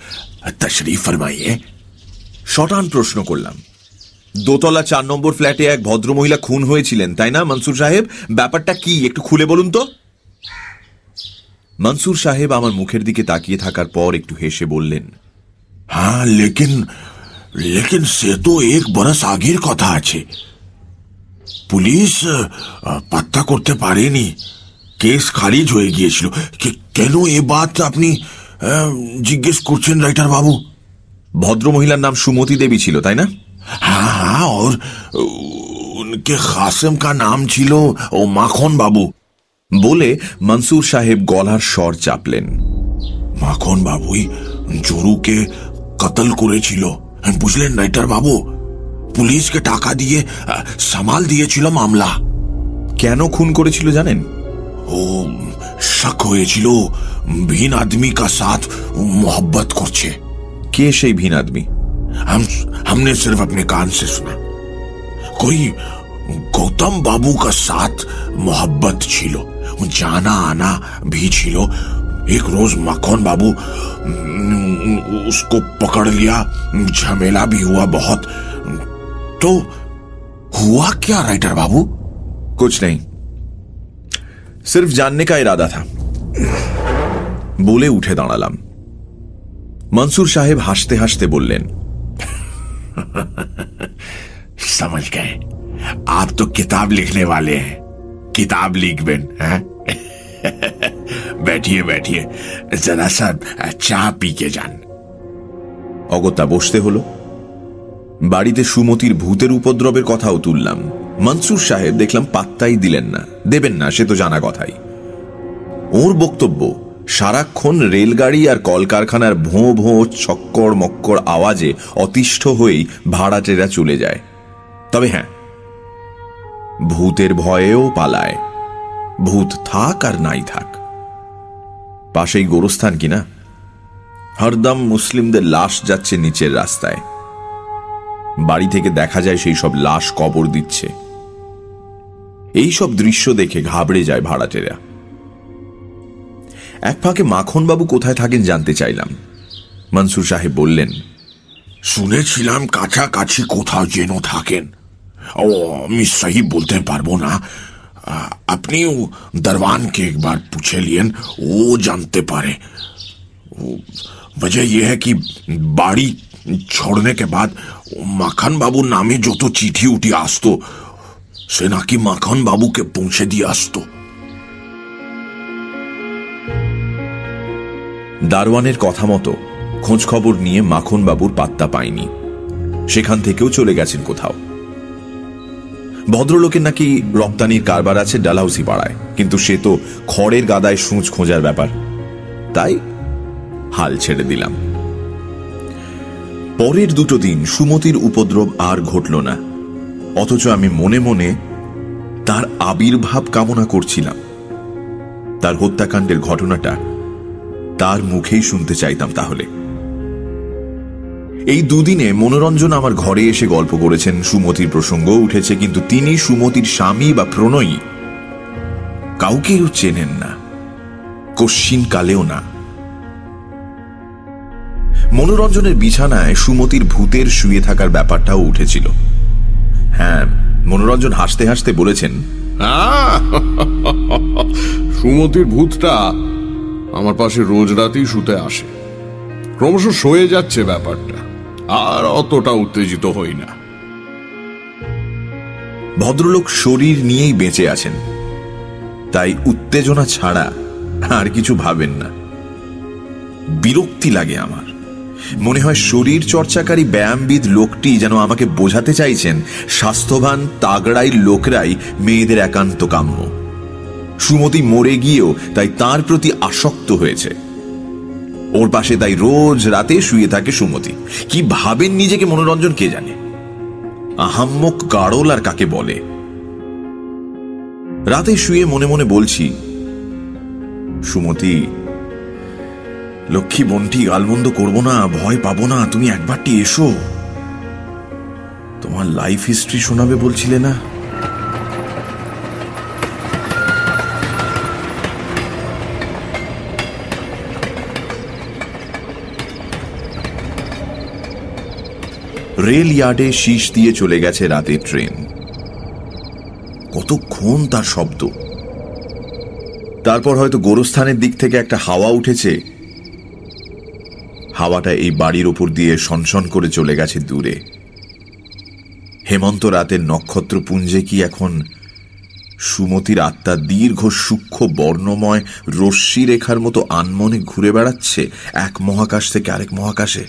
তশরিফ ফরমাইয়ে। শটান প্রশ্ন করলাম। দোতলা চার নম্বর ফ্ল্যাটে এক ভদ্রমহিলা খুন হয়েছিলেন, তাই না, মনসুর সাহেব? ব্যাপারটা কি, একটু খুলে বলুন তো। মনসুর সাহেব আমার মুখের দিকে তাকিয়ে থাকার পর একটু হেসে বললেন হ্যাঁ লেকিন লেকিন সে তো এক বরস আগের কথা আছে। পুলিশ পাত্তা করতে পারেনি। কেস খারিজ হয়ে গিয়েছিল। কেন এ বাত আপনি জিজ্ঞেস করছেন রাইটার বাবু? ভদ্রমহিলার নাম সুমতি দেবী ছিল তাই না? হ্যাঁ হ্যাঁ ওর উনকে হাসেম কা নাম ছিল ও মাখন বাবু। বলে মনসুর সাহেব গলার স্বর চাপলেন। মাখন বাবুই জোরুকে কতল করেছিল। বুঝলেন রাইটার বাবু? পুলিশকে টাকা দিয়ে সামাল দিয়েছিল মামলা। কেন খুন করেছিল জানেন? ও শক হয়েছিল ভিন আদমি কা সাথ মোহব্বত করছে কে সেই ভিন আদমি हम हमने सिर्फ अपने कान से सुना कोई गौतम बाबू का साथ मोहब्बत ছিল जाना आना भी ছিল एक रोज मक्खन बाबू उम, उसको पकड़ लिया झमेला भी हुआ बहुत तो हुआ क्या राइटर बाबू कुछ नहीं सिर्फ जानने का इरादा था বলে উঠে দাঁড়ালাম মনসুর সাহেব হাসতে হাসতে বললেন समझ गए आप तो किताब लिखने वाले हैं किताब लिख बेन हैं बैठिए बैठिए जरा सा चा पी के जान অগত্যা বসতে হলো বাড়িতে সুমতির ভূতের উপদ্রবের কথাও তুললাম। মনসুর সাহেব দেখলাম পাত্তাই দিলেন না। দেবেন না, সে তো জানা কথাই। ওর বক্তব্য, সারাক্ষণ রেলগাড়ি আর কলকারখানার ভোঁ ভোঁ ছক্কর মক্কর আওয়াজে অতিষ্ঠ হয়েই ভাড়াটেরা চলে যায়। তবে হ্যাঁ ভূতের ভয়েও পালায়। ভূত থাক আর নাই থাক। পাশেই গোরস্থান কিনা? হরদম মুসলিমদের লাশ যাচ্ছে নিচের রাস্তায়। বাড়ি থেকে দেখা যায় সেই সব লাশ কবর দিচ্ছে এই সব দৃশ্য দেখে ঘাবড়ে যায় ভাড়াটেরা এক ফাঁকে মাখনবাবু কোথায় থাকেন জানতে চাইলাম মনসুর সাহেব বললেন শুনেছিলাম কাছাকাছি কোথাও যেন থাকেন ও আমি সহি বলতে পারবো না আ, আপনি ও दरवान के एक बार पूछे लियन वो जानते पारे वो, वजह यह है कि बाड़ी छोड़ने के बाद মাখন বাবুর নামে যত চিঠি উঠি আসতো, সে নাকি মাখন বাবুকে পৌঁছে দিয়ে আসতো। দারওয়ানের কথা মতো খোঁজ খবর নিয়ে মাখনবাবুর পাত্তা পায়নি। সেখান থেকেও চলে গেছেন কোথাও। ভদ্রলোকের নাকি রপ্তানির কারবার আছে ডালহাউসি পাড়ায় কিন্তু সে তো খড়ের গাদায় সূচ খোঁজার ব্যাপার। তাই হাল ছেড়ে দিলাম। পরের দুটো দিন সুমতির উপদ্রব আর ঘটল না। অথচ আমি মনে মনে তার আবির্ভাব কামনা করছিলাম। তার হত্যাকাণ্ডের ঘটনাটা তার মুখেই শুনতে চাইতাম তাহলে। এই দুদিনে মনোরঞ্জন আমার ঘরে এসে গল্প করেছেন। সুমতির প্রসঙ্গ উঠেছে, কিন্তু তিনি সুমতির স্বামী বা প্রণয়ী কাউকেও চেনেন না কশ্চিন কালেও না। মনোরঞ্জনের বিছানায় সুমতির ভূতের শুয়ে থাকার ব্যাপারটাও উঠেছিল। হ্যাঁ মনোরঞ্জন হাসতে হাসতে বলেছেন আহ! সুমতির ভূতটা আমার পাশে রোজ রাতেই শুতে আসে। ক্রমশ সয়ে যাচ্ছে ব্যাপারটা আর অতটা উত্তেজিত হই না। ভদ্রলোক শরীর নিয়েই বেঁচে আছেন। তাই উত্তেজনা ছাড়া আর কিছু ভাবেন না। বিরক্তি লাগে আমার। মনে হয় শরীর চর্চাকারী ব্যায়ামবিদ লোকটি যেন আমাকে বোঝাতে চাইছেন, স্বাস্থ্যবান, তাগড়াই লোকরাই মেয়েদের একান্ত কাম্য। সুমতি মরে গিয়েও তাই তার প্রতি আসক্ত হয়েছে। ওর পাশে তাই রোজ রাতে শুয়ে থাকে সুমতি। কি ভাবেন নিজেকে মনোরঞ্জন কে জানে? আহাম্মক গাড়ল আর কাকে বলে? রাতে শুয়ে মনে মনে বলছি, সুমতি লক্ষ্মী বন্টি গালমন্দ করব না, ভয় পাবো না, তুমি একবারটি এসো। তোমার লাইফ হিস্ট্রি শোনাবে বলছিলে না? রেল ইয়ার্ডে শীষ দিয়ে চলে গেছে রাতের ট্রেন। কতক্ষণ তার শব্দ? তারপর হয়তো গোরস্থানের দিক থেকে একটা হাওয়া উঠেছে। হাওয়াটা এই বাড়ির ওপর দিয়ে সনসন করে চলে গেছে দূরে। হেমন্ত রাতের নক্ষত্রপুঞ্জে কি এখন সুমতির আত্মা দীর্ঘ সূক্ষ্ম বর্ণময় রশ্মি রেখার মতো আনমনে ঘুরে বেড়াচ্ছে এক মহাকাশ থেকে আরেক মহাকাশে?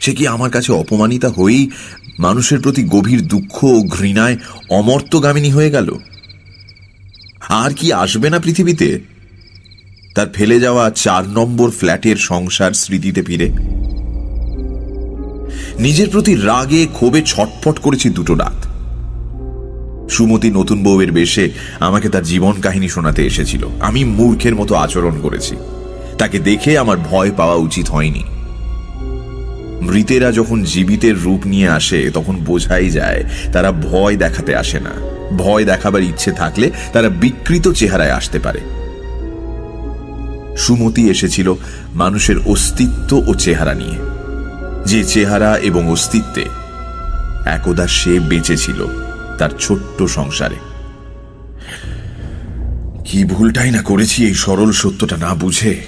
সে কি আমার কাছে অপমানিতা হয়েই মানুষের প্রতি গভীর দুঃখ ও ঘৃণায় অমর্তগামিনী হয়ে গেল? আর কি আসবে না পৃথিবীতে? তার ফেলে যাওয়া চার নম্বর ফ্ল্যাটের সংসার স্মৃতিতে ফিরে। নিজের প্রতি রাগে, ক্ষোভে ছটফট করেছি দুটো রাত। সুমতি নতুন বউয়ের বেশে আমাকে তার জীবন কাহিনী শোনাতে এসেছিল। আমি মূর্খের মতো আচরণ করেছি। তাকে দেখে আমার ভয় পাওয়া উচিত হয়নি। মৃতেরা যখন জীবিতের রূপ নিয়ে আসে, তখন বোঝাই যায় তারা ভয় দেখাতে আসে না। ভয় দেখাবার ইচ্ছে থাকলে তারা বিকৃত চেহারায় আসতে পারে। সুমতি এসেছিল মানুষের অস্তিত্ব ও চেহারা নিয়ে। যে চেহারা এবং অস্তিত্বে একদা সে বেঁচেছিল তার ছোট্ট সংসারে। কি ভুলটাই না করেছি এই সরল সত্যটা না বুঝে?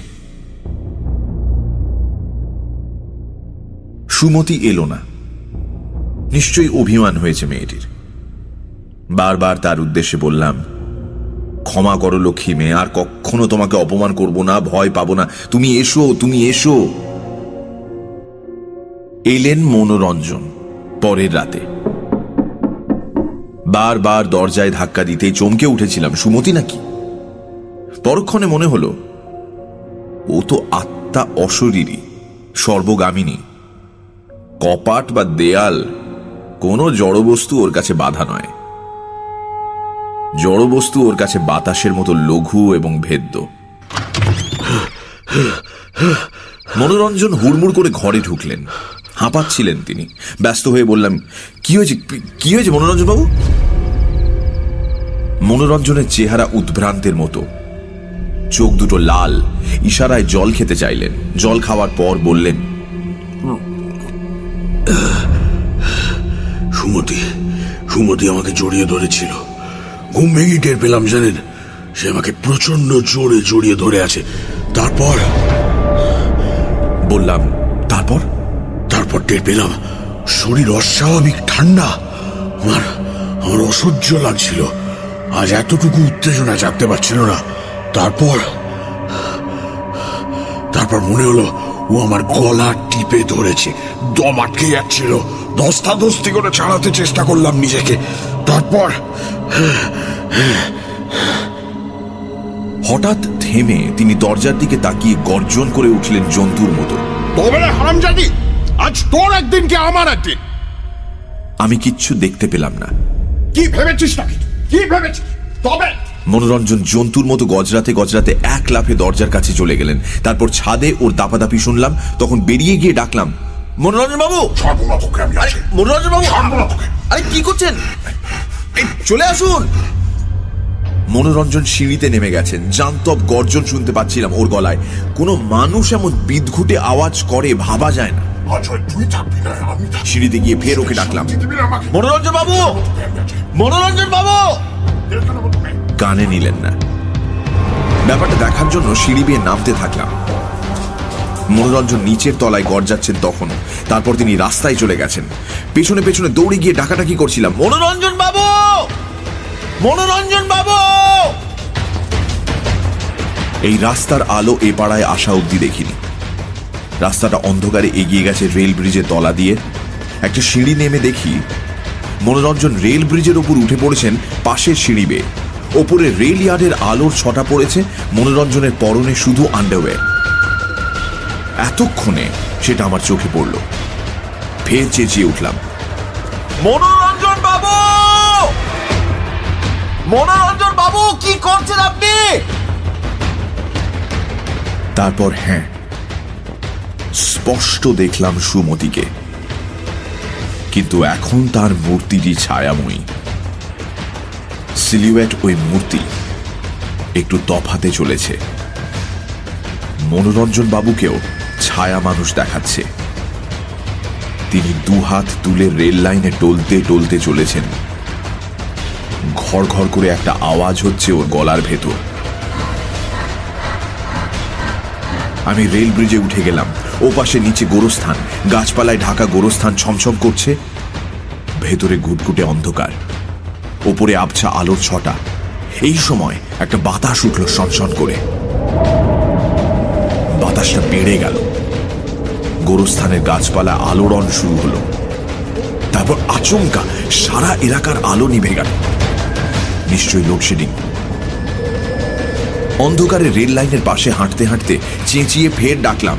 সুমতি এলো না। নিশ্চয়ই অভিমান হয়েছে মেয়েটির। বারবার তার উদ্দেশ্যে বললাম ক্ষমা করো, লক্ষ্মী মেয়ে, আর কখনো তোমাকে অপমান করব না, ভয় পাবো না। তুমি এসো তুমি এসো। এলেন মনোরঞ্জন, পরের রাতে। বারবার দরজায় ধাক্কা দিতেই চমকে উঠেছিলাম। সুমতি নাকি? পরক্ষণে মনে হলো, ও তো আত্মা অশরীরী, সর্বগামিনী। কপাট বা দেয়াল, কোনো জড়বস্তু ওর কাছে বাধা নয়। জড়বস্তু ওর কাছে বাতাসের মতো লঘু এবং ভেদ্য। মনোরঞ্জন হুড়মুড় করে ঘরে ঢুকলেন। হাঁপাচ্ছিলেন তিনি। ব্যস্ত হয়ে বললাম, কি হয়েছে? কি হয়েছে মনোরঞ্জন বাবু মনোরঞ্জনের চেহারা উদ্ভ্রান্তের মতো। চোখ দুটো লাল। ইশারায় জল খেতে চাইলেন। জল খাওয়ার পর বললেন, সুমতি সুমতি আমাকে জড়িয়ে ধরেছিল। ঘুম ভেঙে টের পেলাম জানেন? সে আমাকে প্রচণ্ড জোরে জড়িয়ে ধরে আছে। তারপর? বললাম তারপর? তারপর টের পেলাম শরীর অস্বাভাবিক ঠান্ডা। আমার আমার অসহ্য লাগছিল। আজ এতটুকু উত্তেজনা চাপতে পারছিল না। তারপর? তারপর মনে হলো ও আমার গলা টিপে ধরেছে দম আটকে যাচ্ছিল। দস্তাদস্তি করে ছাড়াতে চেষ্টা করলাম নিজেকে। তারপর হঠাৎ থেমে তিনি দরজার দিকে তাকিয়ে গর্জন করে উঠলেন জন্তুর মতো। তবে হারামজাদি আজ তোর একদিন কি আমার একদিন? আমি কিচ্ছু দেখতে পেলাম না। কি ভেবেছিস নাকি? কি ভেবেছিস? তবে মনোরঞ্জন জন্তুর মতো গজরাতে গজরাতে এক লাফে দরজার কাছে চলে গেলেন। তারপর ছাদে ওর দাপাদাপি শুনলাম তখন বেরিয়ে গিয়ে ডাকলাম মনোরঞ্জন বাবু? ছাড়বো না তোকে আমি আজকে। মনোরঞ্জন বাবু? ছাড়বো না তোকে। আরে কি করছেন? চলে আসুন। মনোরঞ্জন সিঁড়িতে নেমে গেছেন। জান্তব গর্জন শুনতে পাচ্ছিলাম ওর গলায়। কোনো মানুষ এমন বিদঘুটে আওয়াজ করে ভাবা যায় না। সিঁড়িতে গিয়ে ফের ওকে ডাকলাম। মনোরঞ্জন বাবু! মনোরঞ্জন বাবু! কানে নিলেন না। ব্যাপারটা দেখার জন্য সিঁড়ি বেয়ে নামতে থাকলাম। মনোরঞ্জন নিচের তলায় গড় তখন তারপর তিনি রাস্তায় চলে গেছেন। পেছনে পেছনে দৌড়ে গিয়ে ডাকাটাকি করছিলাম। মনোরঞ্জন বাবু! মনোরঞ্জন বাবু! এই রাস্তার আলো এ পাড়ায় আসা অব্দি দেখিনি। রাস্তাটা অন্ধকারে এগিয়ে গেছে রেল ব্রিজের তলা দিয়ে। একটা সিঁড়ি নেমে দেখি, মনোরঞ্জন রেল ব্রিজের ওপর উঠে পড়েছেন পাশের সিঁড়ি বেয়ে। ওপরে রেল ইয়ার্ডের আলোর ছটা পড়েছে, মনোরঞ্জনের পরনে শুধু আন্ডারওয়্যার এতক্ষণে সেটা আমার চোখে পড়ল। ফের চেঁচিয়ে উঠলাম। মনোরঞ্জন বাবু! মনোরঞ্জন বাবু কি করছেন আপনি? তারপর হ্যাঁ স্পষ্ট দেখলাম সুমতিকে। কিন্তু এখন তার মূর্তিটি ছায়াময়ী। সিলিউয়েট ওই মূর্তি একটু তফাতে চলেছে। মনোরঞ্জন বাবুকেও ছায়া মানুষ দেখাচ্ছে। তিনি দুহাত তুলে রেল লাইনে টলতে টলতে চলেছেন। ঘর ঘর করে একটা আওয়াজ হচ্ছে ওর গলার ভেতর। আমি রেল ব্রিজে উঠে গেলাম। ও পাশে নিচে গোরস্থান। গাছপালায় ঢাকা গোরস্থান ছমছম করছে। ভেতরে গুটগুটে অন্ধকার। ওপরে আবছা আলোর ছটা। এই সময় একটা বাতাস উঠল সনসন করে। বাতাসটা বেড়ে গেল। গোরস্থানের গাছপালা আলোড়ন শুরু হলো। তারপর আচমকা সারা এলাকার আলো নিভে গেল। নিশ্চয়ই লোডশেডিং অন্ধকারে রেল লাইনের পাশে হাঁটতে হাঁটতে চেঁচিয়ে ফের ডাকলাম,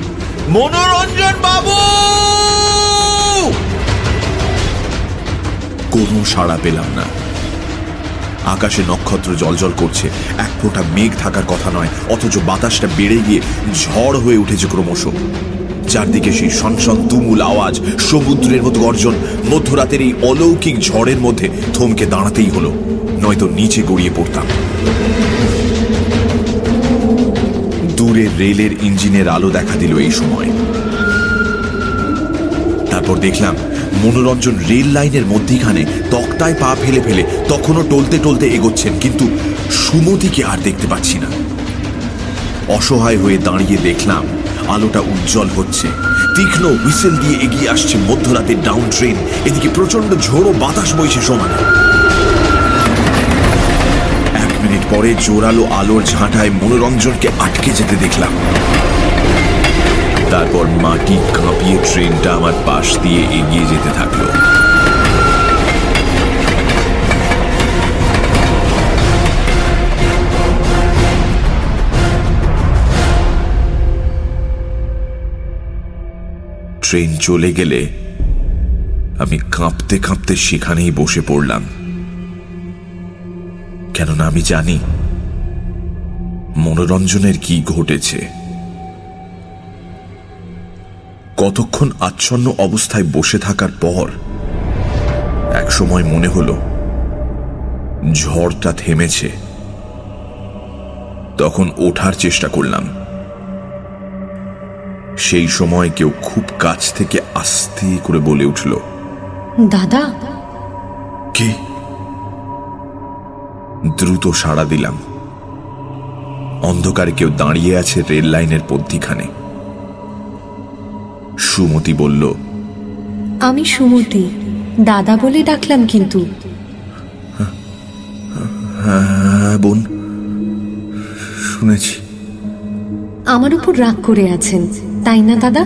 মনোরঞ্জন বাবু! কোনো সাড়া পেলাম না। আকাশে নক্ষত্র জলজল করছে। এক ফোঁটা মেঘ থাকার কথা নয়, অথচ বাতাসটা বেড়ে গিয়ে ঝড় হয়ে উঠেছে ক্রমশ। চারদিকে সেই সনসন তুমুল আওয়াজ, সমুদ্রের মতো গর্জন, মধ্যরাতের এই অলৌকিক ঝড়ের মধ্যে থমকে দাঁড়াতেই হলো। নয়তো নিচে গড়িয়ে পড়তাম। দূরে রেলের ইঞ্জিনের আলো দেখা দিল এই সময়। তারপর দেখলাম, মনোরঞ্জন রেল লাইনের মধ্যিখানে তক্তায় পা ফেলে ফেলে তখনও টলতে টলতে এগোচ্ছেন, কিন্তু সুমতিকে আর দেখতে পাচ্ছি না। অসহায় হয়ে দাঁড়িয়ে দেখলাম আলোটা উজ্জ্বল হচ্ছে। তীক্ষ্ণ হুইসেল দিয়ে এগিয়ে আসছে মধ্যরাতের ডাউন ট্রেন। এদিকে প্রচণ্ড ঝোড়ো বাতাস বইছে সমানে। এক মিনিট পরে জোরালো আলোর ঝাঁটায় মনোরঞ্জনকে আটকে যেতে দেখলাম। তারপর মাটি কাঁপিয়ে ট্রেনটা আমার পাশ দিয়ে এগিয়ে যেতে থাকল। ট্রেন চলে গেলে আমি কাঁপতে কাঁপতে সেখানেই বসে পড়লাম। কেননা আমি জানি মনোরঞ্জনের কি ঘটেছে। কতক্ষণ আচ্ছন্ন অবস্থায় বসে থাকার পর এক সময় মনে হলো, ঝড়টা থেমেছে। তখন ওঠার চেষ্টা করলাম। সেই সময় কেউ খুব কাছ থেকে আস্তে করে বলে উঠল দাদা। কে? দ্রুত সাড়া দিলাম। অন্ধকারে কেউ দাঁড়িয়ে আছে রেল লাইনের পদ্ধিখানে সুমতি বলল আমি সুমতি দাদা বলে ডাকলাম কিন্তু। হ্যাঁ বোন শুনেছি। আমার উপর রাগ করে আছেন। তাই না দাদা?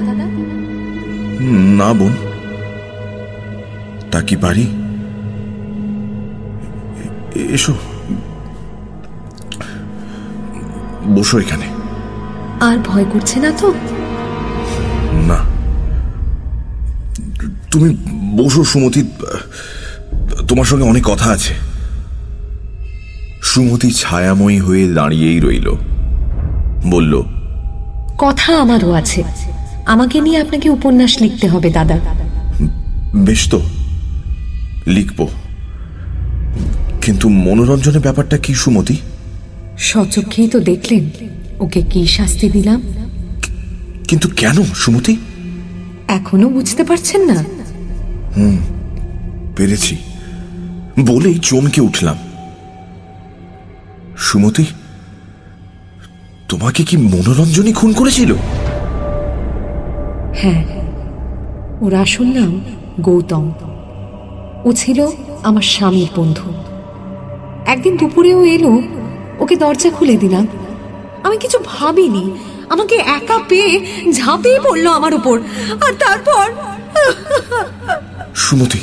না বোন। তা কি পারি? এসো বসো এখানে। আর ভয় করছে না তো? না। তুমি বসো সুমতি। তোমার সঙ্গে অনেক কথা আছে। সুমতি ছায়াময়ী হয়ে দাঁড়িয়েই রইল। বলল কথা আমারও আছে। আমাকে নিয়ে আপনাকে উপন্যাস লিখতে হবে দাদা। বেশ তো। লিখব। কিন্তু মনোরঞ্জনের ব্যাপারটা কি সুমতি? সচক্ষেই তো দেখলেন। ওকে কি শাস্তি দিলাম? কিন্তু কেন সুমতি? এখনও বুঝতে পারছেন না? হুম পেরেছি। বলেই চমকে উঠলাম। সুমতি? তোমাকে কি মনোরঞ্জনই খুন করেছিল? হ্যাঁ ওর আসল নাম গৌতম। ও ছিল আমার স্বামীর বন্ধু। একদিন দুপুরেও এলো ওকে দরজা খুলে দিলাম। আমি কিছু ভাবিনি আমাকে একা পেয়ে ঝাঁপিয়ে পড়ল আমার উপর। আর তারপর সুমতি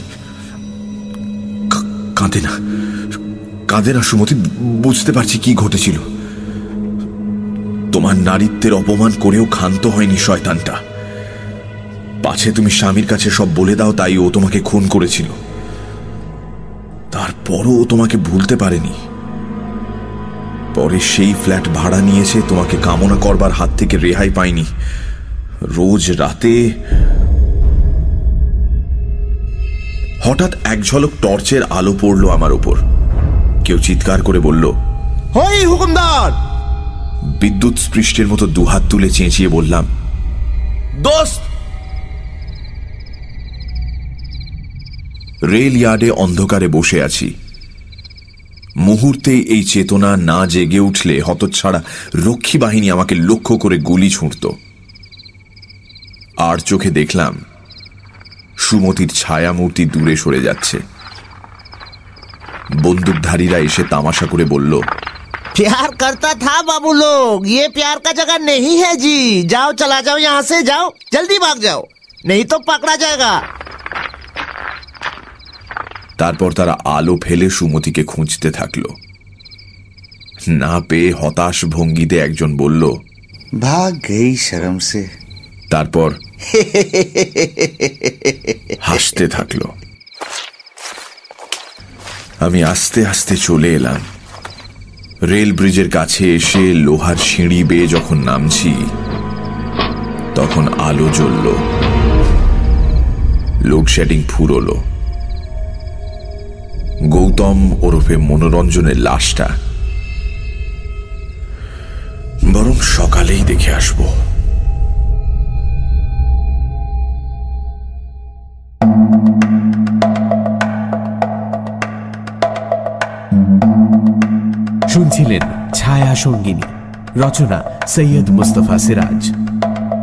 কাঁদে না। কাঁদে না সুমতি বুঝতে পারছি কি ঘটেছিল। তোমার নারীত্বের অপমান করেও ক্ষান্ত হয়নি শয়তানটা। পাছে তুমি স্বামীর কাছে সব বলে দাও, তাই ও তোমাকে খুন করেছিল। তারপরও ও তোমাকে ভুলতে পারেনি। পরে সেই ফ্ল্যাট ভাড়া নিয়েছে, তোমাকে কামনা করবার হাত থেকে রেহাই পায়নি রোজ রাতে হঠাৎ এক ঝলক টর্চের আলো পড়ল আমার উপর। কেউ চিৎকার করে বলল, হই, হুকুমদার! বিদ্যুৎ স্পৃষ্টের মতো দুহাত তুলে চেঁচিয়ে বললাম রেল ইয়ার্ডে অন্ধকারে বসে আছি। মুহূর্তে এই চেতনা না জেগে উঠলে হতচ্ছাড়া রক্ষী বাহিনী আমাকে লক্ষ্য করে গুলি ছুঁড়ত। আর চোখে দেখলাম, সুমতির ছায়ামূর্তি দূরে সরে যাচ্ছে। বন্দুকধারীরা এসে তামাশা করে বলল प्यार करता था बाबू लोग ये प्यार का जगह नहीं है जी जाओ चला जाओ यहाँ से जाओ जल्दी भाग जाओ नहीं तो पकड़ा जाएगा তারপর তারা আলো ফেলে সুমতিকে খুঁজতে থাকলো না পেয়ে হতাশ ভঙ্গিতে একজন বলল भाग गई शर्म से তারপর হাসতে থাকলো আমি আস্তে আস্তে চলে এলাম রেল ব্রিজের কাছে এসে লোহার সিঁড়ি বেয়ে যখন নামছি, তখন আলো জ্বলল। লোডশেডিং ফুরল। গৌতম ওরফে মনোরঞ্জনের লাশটা বরং সকালেই দেখে আসব। শুনছিলেন ছায়া সঙ্গিনী, রচনা সৈয়দ মুস্তফা সিরাজ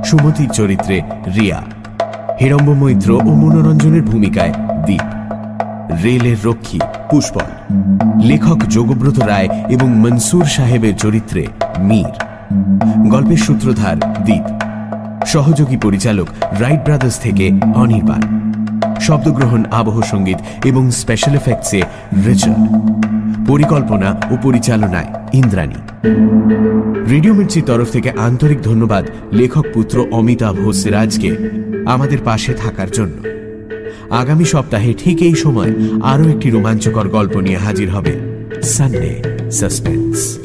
সুমতির চরিত্রে রিয়া হিড়ম্ব মৈত্র ও মনোরঞ্জনের ভূমিকায় দ্বীপ রেলের রক্ষী পুষ্পল, লেখক যোগব্রত রায় এবং মনসুর সাহেবের চরিত্রে মীর, গল্পের সূত্রধার দ্বীপ সহযোগী পরিচালক রাইট ব্রাদার্স থেকে অনির্বাণ। শব্দগ্রহণ, আবহ সংগীত এবং স্পেশাল এফেক্টসে রিচার্ড পরিকল্পনা ও পরিচালনায় ইন্দ্রাণী। রেডিও মির্চির তরফ থেকে আন্তরিক ধন্যবাদ লেখক পুত্র অমিতাভ সিরাজকে আমাদের পাশে থাকার জন্য। আগামী সপ্তাহে ঠিক এই সময় আরও একটি রোমাঞ্চকর গল্প নিয়ে হাজির হবে সানডে সাসপেন্স।